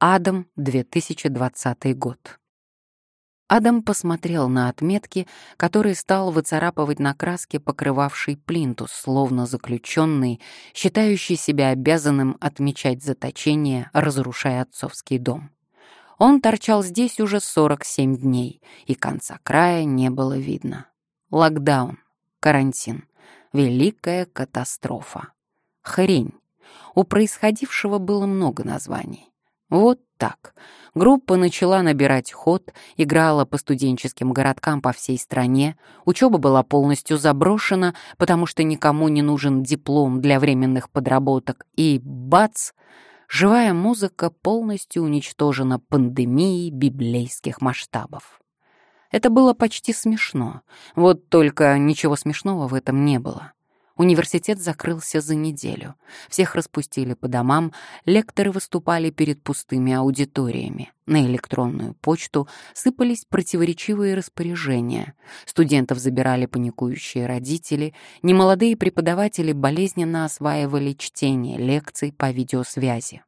Адам, 2020 год. Адам посмотрел на отметки, которые стал выцарапывать на краске, покрывавшей плинтус, словно заключенный, считающий себя обязанным отмечать заточение, разрушая отцовский дом. Он торчал здесь уже 47 дней, и конца края не было видно. Локдаун, карантин, великая катастрофа. Хрень. У происходившего было много названий. Вот так. Группа начала набирать ход, играла по студенческим городкам по всей стране, учеба была полностью заброшена, потому что никому не нужен диплом для временных подработок, и бац! Живая музыка полностью уничтожена пандемией библейских масштабов. Это было почти смешно, вот только ничего смешного в этом не было. Университет закрылся за неделю. Всех распустили по домам, лекторы выступали перед пустыми аудиториями. На электронную почту сыпались противоречивые распоряжения. Студентов забирали паникующие родители, немолодые преподаватели болезненно осваивали чтение лекций по видеосвязи.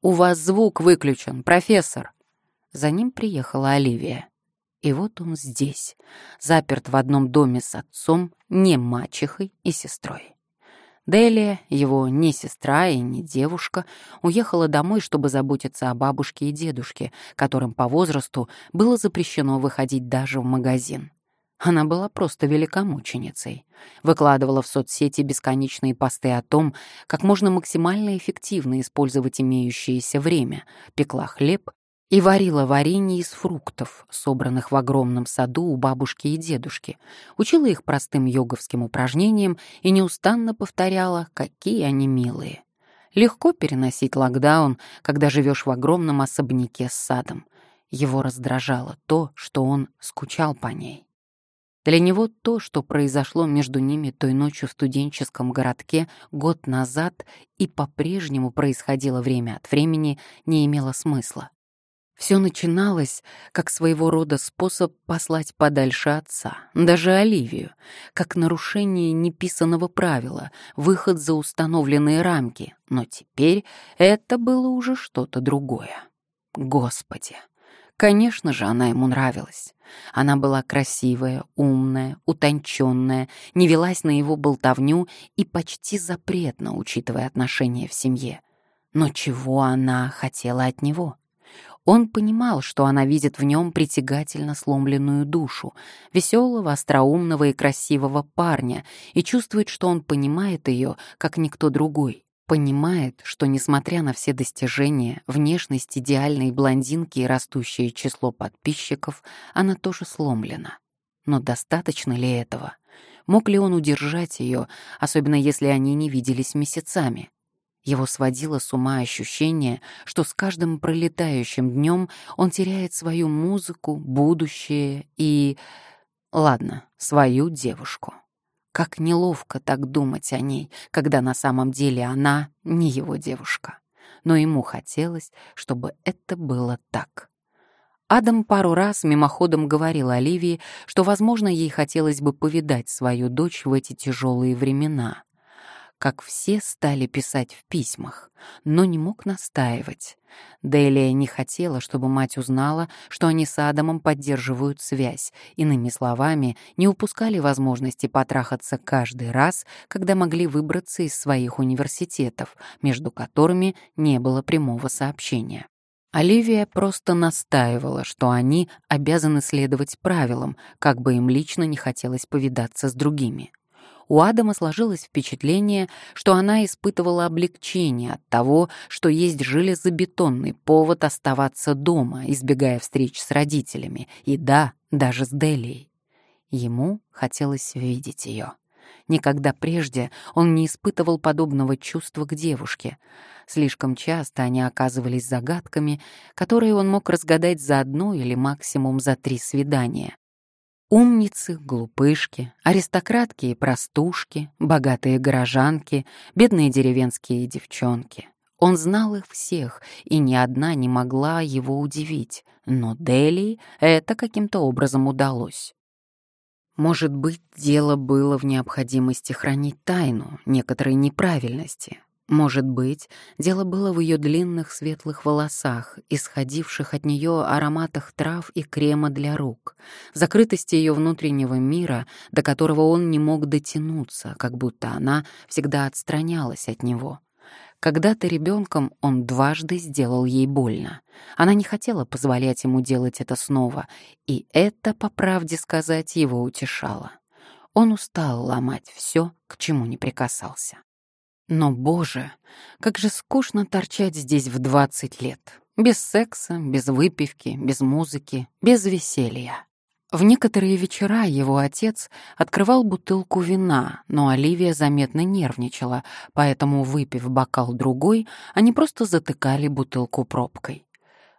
«У вас звук выключен, профессор!» За ним приехала Оливия. И вот он здесь, заперт в одном доме с отцом, не мачехой и сестрой. Делия, его не сестра и не девушка, уехала домой, чтобы заботиться о бабушке и дедушке, которым по возрасту было запрещено выходить даже в магазин. Она была просто великомученицей. Выкладывала в соцсети бесконечные посты о том, как можно максимально эффективно использовать имеющееся время, пекла хлеб и варила варенье из фруктов, собранных в огромном саду у бабушки и дедушки, учила их простым йоговским упражнениям и неустанно повторяла, какие они милые. Легко переносить локдаун, когда живешь в огромном особняке с садом. Его раздражало то, что он скучал по ней. Для него то, что произошло между ними той ночью в студенческом городке год назад и по-прежнему происходило время от времени, не имело смысла. Все начиналось как своего рода способ послать подальше отца, даже Оливию, как нарушение неписанного правила, выход за установленные рамки, но теперь это было уже что-то другое. Господи! Конечно же, она ему нравилась. Она была красивая, умная, утонченная, не велась на его болтовню и почти запретно, учитывая отношения в семье. Но чего она хотела от него? Он понимал, что она видит в нем притягательно сломленную душу, веселого, остроумного и красивого парня, и чувствует, что он понимает ее, как никто другой. Понимает, что, несмотря на все достижения, внешность идеальной блондинки и растущее число подписчиков, она тоже сломлена. Но достаточно ли этого? Мог ли он удержать ее, особенно если они не виделись месяцами? Его сводило с ума ощущение, что с каждым пролетающим днем он теряет свою музыку, будущее и... Ладно, свою девушку. Как неловко так думать о ней, когда на самом деле она не его девушка. Но ему хотелось, чтобы это было так. Адам пару раз мимоходом говорил Оливии, что, возможно, ей хотелось бы повидать свою дочь в эти тяжелые времена как все стали писать в письмах, но не мог настаивать. Делия не хотела, чтобы мать узнала, что они с Адамом поддерживают связь, иными словами, не упускали возможности потрахаться каждый раз, когда могли выбраться из своих университетов, между которыми не было прямого сообщения. Оливия просто настаивала, что они обязаны следовать правилам, как бы им лично не хотелось повидаться с другими у Адама сложилось впечатление, что она испытывала облегчение от того, что есть железобетонный повод оставаться дома, избегая встреч с родителями, и да, даже с Делией. Ему хотелось видеть ее. Никогда прежде он не испытывал подобного чувства к девушке. Слишком часто они оказывались загадками, которые он мог разгадать за одно или максимум за три свидания. Умницы, глупышки, аристократки и простушки, богатые горожанки, бедные деревенские девчонки. Он знал их всех, и ни одна не могла его удивить, но Дели это каким-то образом удалось. Может быть, дело было в необходимости хранить тайну, некоторой неправильности. Может быть, дело было в ее длинных светлых волосах, исходивших от нее ароматах трав и крема для рук, закрытости ее внутреннего мира, до которого он не мог дотянуться, как будто она всегда отстранялась от него. Когда-то ребенком он дважды сделал ей больно. Она не хотела позволять ему делать это снова, и это, по правде сказать, его утешало. Он устал ломать все, к чему не прикасался. Но, боже, как же скучно торчать здесь в 20 лет. Без секса, без выпивки, без музыки, без веселья. В некоторые вечера его отец открывал бутылку вина, но Оливия заметно нервничала, поэтому, выпив бокал другой, они просто затыкали бутылку пробкой.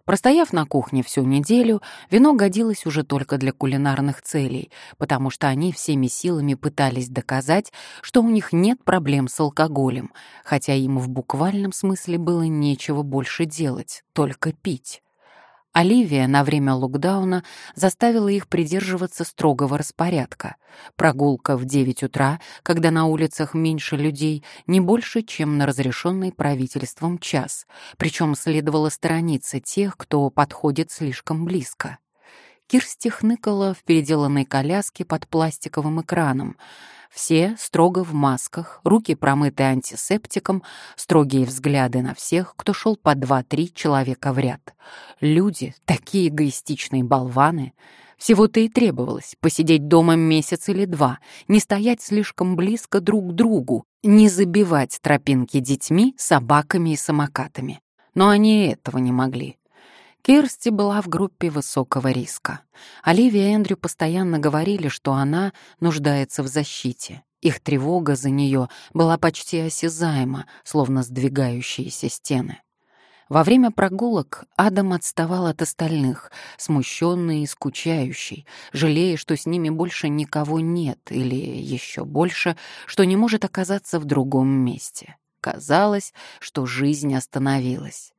Простояв на кухне всю неделю, вино годилось уже только для кулинарных целей, потому что они всеми силами пытались доказать, что у них нет проблем с алкоголем, хотя им в буквальном смысле было нечего больше делать, только пить. Оливия на время локдауна заставила их придерживаться строгого распорядка. Прогулка в 9 утра, когда на улицах меньше людей, не больше, чем на разрешенный правительством час, причем следовало сторониться тех, кто подходит слишком близко. Кирсти хныкала в переделанной коляске под пластиковым экраном. Все строго в масках, руки промыты антисептиком, строгие взгляды на всех, кто шел по два-три человека в ряд. Люди, такие эгоистичные болваны. Всего-то и требовалось посидеть дома месяц или два, не стоять слишком близко друг к другу, не забивать тропинки детьми, собаками и самокатами. Но они этого не могли. Кирсти была в группе высокого риска. Оливия и Эндрю постоянно говорили, что она нуждается в защите. Их тревога за нее была почти осязаема, словно сдвигающиеся стены. Во время прогулок Адам отставал от остальных, смущенный и скучающий, жалея, что с ними больше никого нет, или еще больше, что не может оказаться в другом месте. Казалось, что жизнь остановилась.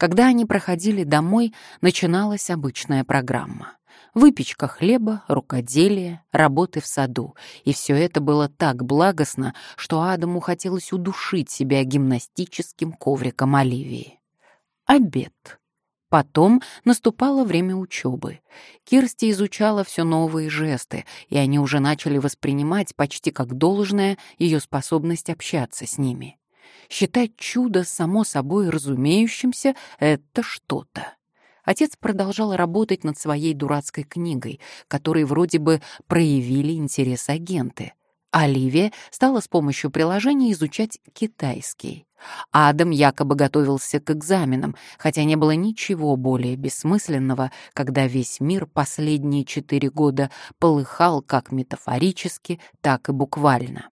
Когда они проходили домой, начиналась обычная программа. Выпечка хлеба, рукоделие, работы в саду. И все это было так благостно, что Адаму хотелось удушить себя гимнастическим ковриком Оливии. Обед. Потом наступало время учебы. Кирсти изучала все новые жесты, и они уже начали воспринимать почти как должное ее способность общаться с ними. Считать чудо само собой разумеющимся — это что-то. Отец продолжал работать над своей дурацкой книгой, которой вроде бы проявили интерес агенты. Оливия стала с помощью приложения изучать китайский. Адам якобы готовился к экзаменам, хотя не было ничего более бессмысленного, когда весь мир последние четыре года полыхал как метафорически, так и буквально.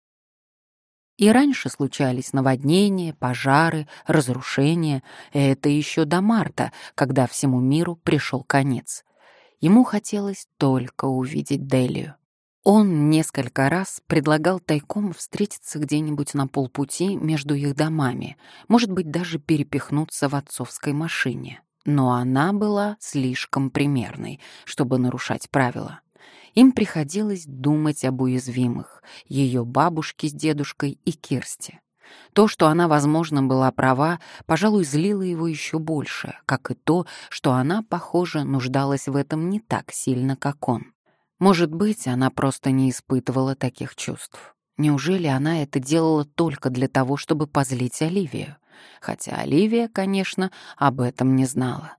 И раньше случались наводнения, пожары, разрушения. Это еще до марта, когда всему миру пришел конец. Ему хотелось только увидеть Делию. Он несколько раз предлагал тайком встретиться где-нибудь на полпути между их домами, может быть, даже перепихнуться в отцовской машине. Но она была слишком примерной, чтобы нарушать правила. Им приходилось думать об уязвимых, ее бабушке с дедушкой и Кирсте. То, что она, возможно, была права, пожалуй, злило его еще больше, как и то, что она, похоже, нуждалась в этом не так сильно, как он. Может быть, она просто не испытывала таких чувств. Неужели она это делала только для того, чтобы позлить Оливию? Хотя Оливия, конечно, об этом не знала.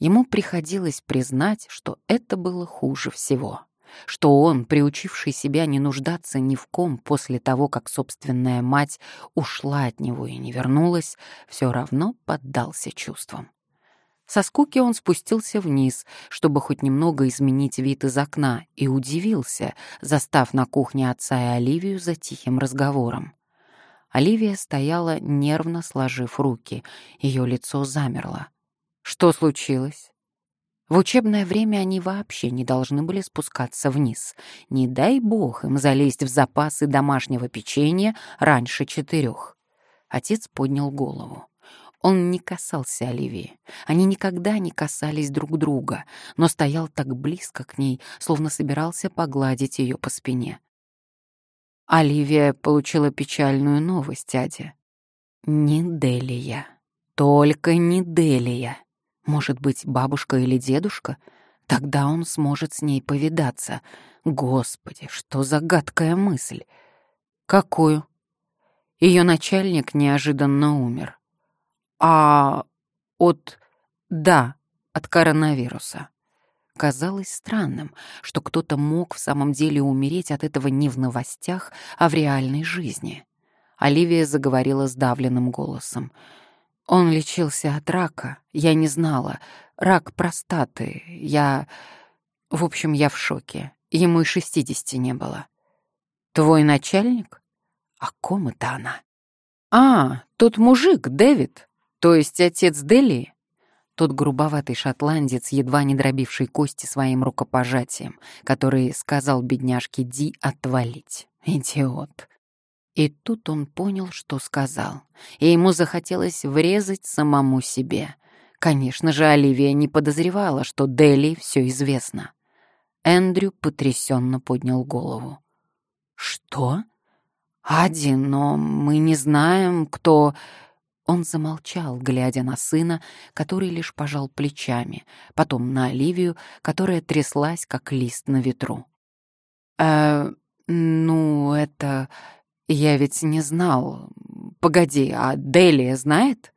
Ему приходилось признать, что это было хуже всего что он, приучивший себя не нуждаться ни в ком после того, как собственная мать ушла от него и не вернулась, все равно поддался чувствам. Со скуки он спустился вниз, чтобы хоть немного изменить вид из окна, и удивился, застав на кухне отца и Оливию за тихим разговором. Оливия стояла, нервно сложив руки, ее лицо замерло. «Что случилось?» В учебное время они вообще не должны были спускаться вниз. Не дай бог им залезть в запасы домашнего печенья раньше четырех. Отец поднял голову. Он не касался Оливии. Они никогда не касались друг друга, но стоял так близко к ней, словно собирался погладить ее по спине. Оливия получила печальную новость, дядя. Не Делия. Только не Делия. Может быть, бабушка или дедушка? Тогда он сможет с ней повидаться. Господи, что за гадкая мысль. Какую? Ее начальник неожиданно умер. А от... Да, от коронавируса. Казалось странным, что кто-то мог в самом деле умереть от этого не в новостях, а в реальной жизни. Оливия заговорила сдавленным голосом. Он лечился от рака, я не знала. Рак простаты. Я... В общем, я в шоке. Ему и шестидесяти не было. Твой начальник? О ком это она? А, тот мужик, Дэвид. То есть отец Дели? Тот грубоватый шотландец, едва не дробивший кости своим рукопожатием, который сказал бедняжке Ди отвалить. Идиот. И тут он понял, что сказал, и ему захотелось врезать самому себе. Конечно же, Оливия не подозревала, что Дели все известно. Эндрю потрясенно поднял голову. «Что? Ади, но мы не знаем, кто...» Он замолчал, глядя на сына, который лишь пожал плечами, потом на Оливию, которая тряслась, как лист на ветру. «Э, ну, это... Я ведь не знал. Погоди, а Делия знает?»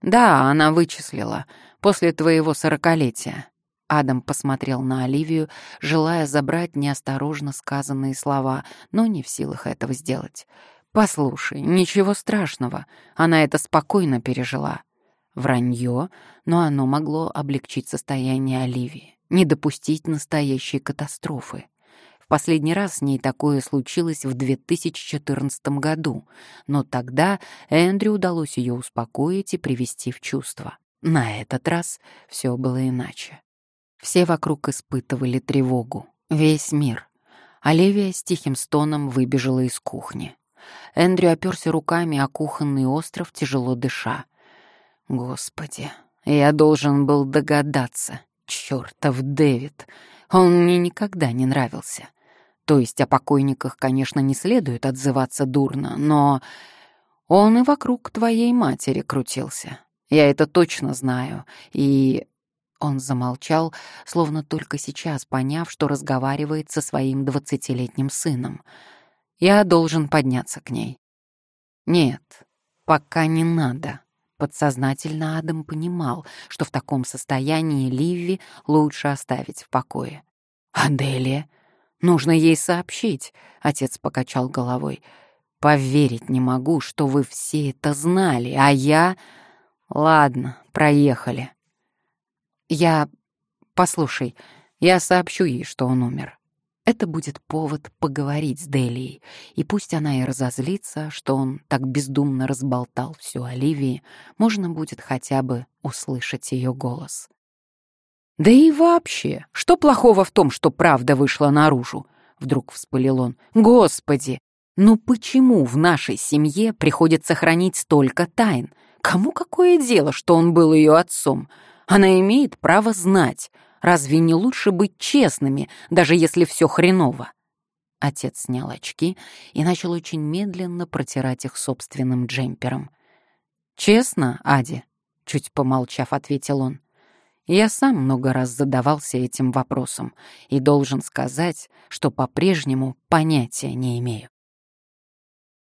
«Да, она вычислила. После твоего сорокалетия». Адам посмотрел на Оливию, желая забрать неосторожно сказанные слова, но не в силах этого сделать. «Послушай, ничего страшного, она это спокойно пережила». Вранье, но оно могло облегчить состояние Оливии, не допустить настоящей катастрофы. Последний раз с ней такое случилось в 2014 году, но тогда Эндрю удалось ее успокоить и привести в чувство. На этот раз все было иначе. Все вокруг испытывали тревогу. Весь мир. Оливия с тихим стоном выбежала из кухни. Эндрю оперся руками о кухонный остров, тяжело дыша. Господи, я должен был догадаться. Чёртов Дэвид. Он мне никогда не нравился. То есть о покойниках, конечно, не следует отзываться дурно, но он и вокруг твоей матери крутился. Я это точно знаю. И он замолчал, словно только сейчас поняв, что разговаривает со своим двадцатилетним сыном. «Я должен подняться к ней». «Нет, пока не надо». Подсознательно Адам понимал, что в таком состоянии Ливи лучше оставить в покое. «Аделия? Нужно ей сообщить», — отец покачал головой. «Поверить не могу, что вы все это знали, а я...» «Ладно, проехали». Я... Послушай, я сообщу ей, что он умер. Это будет повод поговорить с Делией, и пусть она и разозлится, что он так бездумно разболтал всю Оливии, можно будет хотя бы услышать ее голос. «Да и вообще, что плохого в том, что правда вышла наружу?» Вдруг вспылил он. «Господи, ну почему в нашей семье приходится хранить столько тайн? Кому какое дело, что он был ее отцом? Она имеет право знать. Разве не лучше быть честными, даже если все хреново? Отец снял очки и начал очень медленно протирать их собственным джемпером. «Честно, Ади?» — чуть помолчав, ответил он. «Я сам много раз задавался этим вопросом и должен сказать, что по-прежнему понятия не имею».